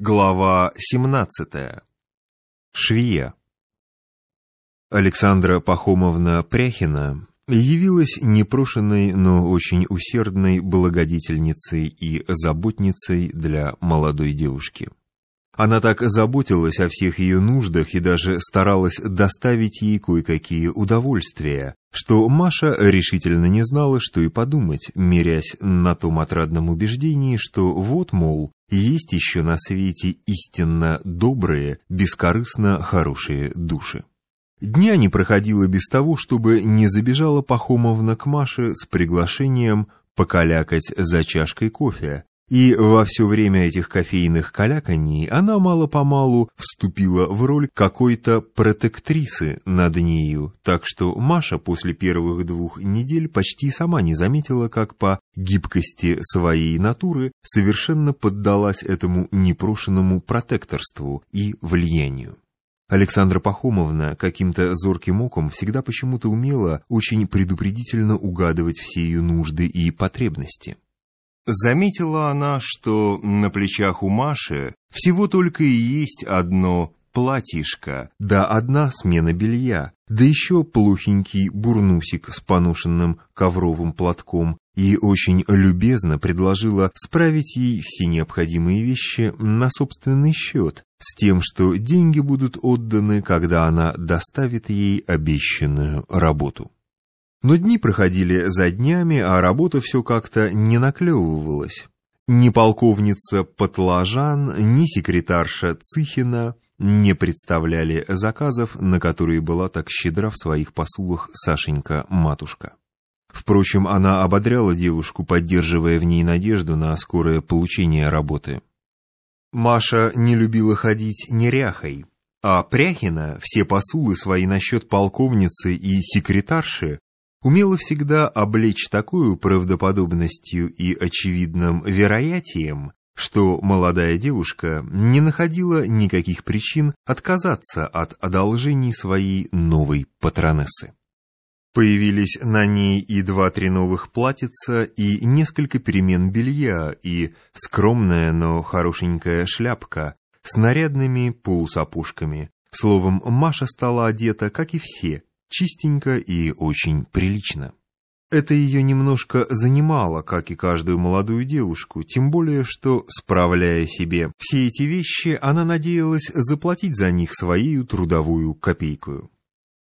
Глава 17. Швея. Александра Пахомовна Пряхина явилась непрошенной, но очень усердной благодетельницей и заботницей для молодой девушки. Она так заботилась о всех ее нуждах и даже старалась доставить ей кое-какие удовольствия, что Маша решительно не знала, что и подумать, мерясь на том отрадном убеждении, что вот, мол, есть еще на свете истинно добрые, бескорыстно хорошие души. Дня не проходило без того, чтобы не забежала Пахомовна к Маше с приглашением покалякать за чашкой кофе, и во все время этих кофейных каляканий она мало-помалу вступила в роль какой-то протектрисы над нею, так что Маша после первых двух недель почти сама не заметила, как по гибкости своей натуры совершенно поддалась этому непрошенному протекторству и влиянию. Александра Пахомовна каким-то зорким оком всегда почему-то умела очень предупредительно угадывать все ее нужды и потребности. Заметила она, что на плечах у Маши всего только и есть одно платьишко, да одна смена белья, да еще плохенький бурнусик с поношенным ковровым платком, и очень любезно предложила справить ей все необходимые вещи на собственный счет, с тем, что деньги будут отданы, когда она доставит ей обещанную работу. Но дни проходили за днями, а работа все как-то не наклевывалась. Ни полковница Патлажан, ни секретарша Цихина не представляли заказов, на которые была так щедра в своих посулах Сашенька-матушка. Впрочем, она ободряла девушку, поддерживая в ней надежду на скорое получение работы. Маша не любила ходить неряхой, а Пряхина все посулы свои насчет полковницы и секретарши умела всегда облечь такую правдоподобностью и очевидным вероятием, что молодая девушка не находила никаких причин отказаться от одолжений своей новой патронессы. Появились на ней и два-три новых платьица, и несколько перемен белья, и скромная, но хорошенькая шляпка с нарядными полусапожками. Словом, Маша стала одета, как и все, чистенько и очень прилично. Это ее немножко занимало, как и каждую молодую девушку, тем более, что, справляя себе все эти вещи, она надеялась заплатить за них свою трудовую копейку.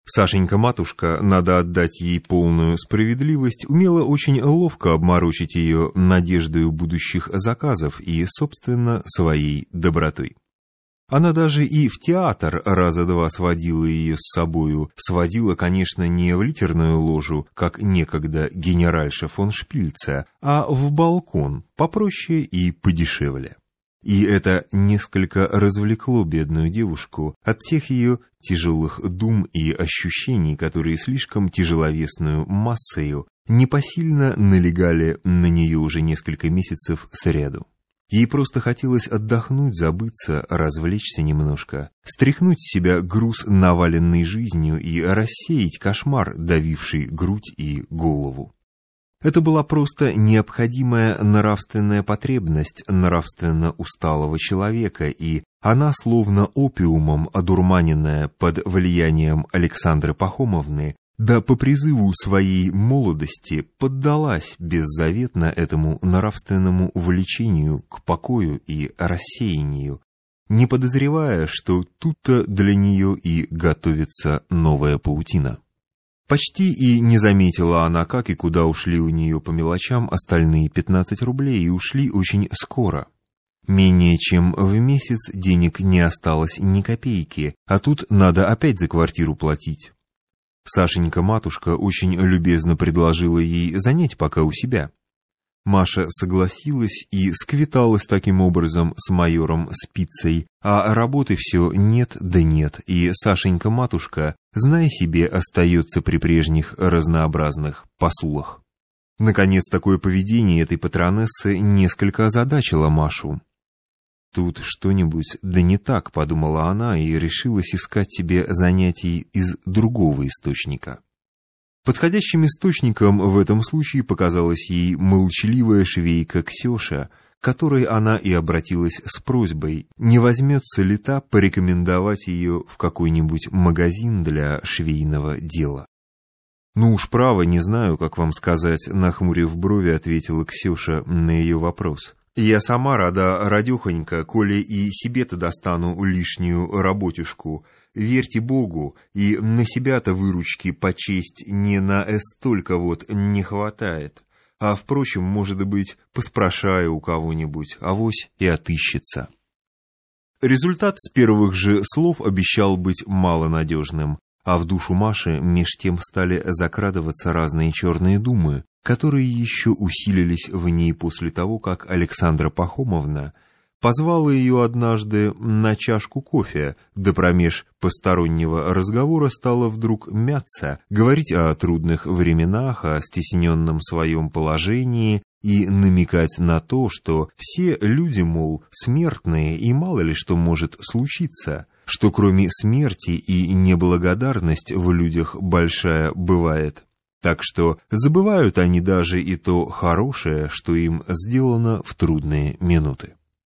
Сашенька-матушка, надо отдать ей полную справедливость, умела очень ловко обморочить ее надеждою будущих заказов и, собственно, своей добротой. Она даже и в театр раза два сводила ее с собою. Сводила, конечно, не в литерную ложу, как некогда генеральша фон Шпильца, а в балкон, попроще и подешевле. И это несколько развлекло бедную девушку от всех ее тяжелых дум и ощущений, которые слишком тяжеловесную массою непосильно налегали на нее уже несколько месяцев сряду. Ей просто хотелось отдохнуть, забыться, развлечься немножко, стряхнуть с себя груз наваленной жизнью и рассеять кошмар, давивший грудь и голову. Это была просто необходимая нравственная потребность нравственно усталого человека, и она, словно опиумом одурманенная под влиянием Александры Пахомовны, да по призыву своей молодости поддалась беззаветно этому нравственному влечению к покою и рассеянию, не подозревая, что тут-то для нее и готовится новая паутина. Почти и не заметила она, как и куда ушли у нее по мелочам остальные 15 рублей, и ушли очень скоро. Менее чем в месяц денег не осталось ни копейки, а тут надо опять за квартиру платить. Сашенька-матушка очень любезно предложила ей занять пока у себя. Маша согласилась и сквиталась таким образом с майором Спицей, а работы все нет да нет, и Сашенька-матушка, зная себе, остается при прежних разнообразных посулах. Наконец, такое поведение этой патронессы несколько озадачило Машу. «Тут что-нибудь да не так», — подумала она и решилась искать себе занятий из другого источника. Подходящим источником в этом случае показалась ей молчаливая швейка Ксюша, которой она и обратилась с просьбой, не возьмется ли та порекомендовать ее в какой-нибудь магазин для швейного дела. «Ну уж право, не знаю, как вам сказать», — нахмурив брови, ответила Ксюша на ее вопрос. «Я сама рада, радюхонька, коли и себе-то достану лишнюю работюшку. Верьте Богу, и на себя-то выручки по честь не на столько вот не хватает. А, впрочем, может быть, поспрашаю у кого-нибудь, авось и отыщется». Результат с первых же слов обещал быть малонадежным. А в душу Маши меж тем стали закрадываться разные черные думы, которые еще усилились в ней после того, как Александра Пахомовна позвала ее однажды на чашку кофе, да промеж постороннего разговора стала вдруг мяться, говорить о трудных временах, о стесненном своем положении и намекать на то, что все люди, мол, смертные и мало ли что может случиться – что кроме смерти и неблагодарность в людях большая бывает. Так что забывают они даже и то хорошее, что им сделано в трудные минуты.